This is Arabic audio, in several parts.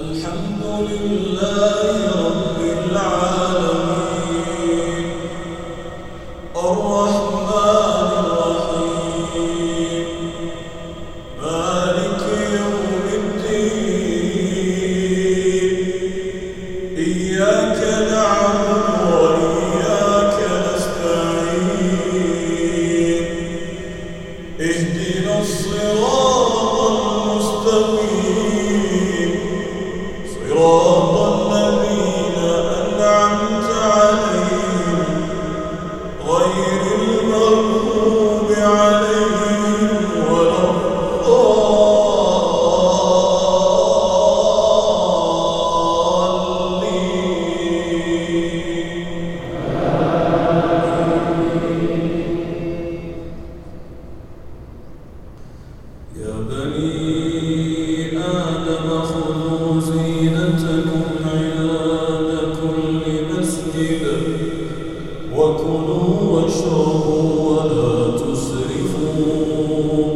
الحمد لله كلوا واشربوا ولا تسرفوا.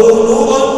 Oh.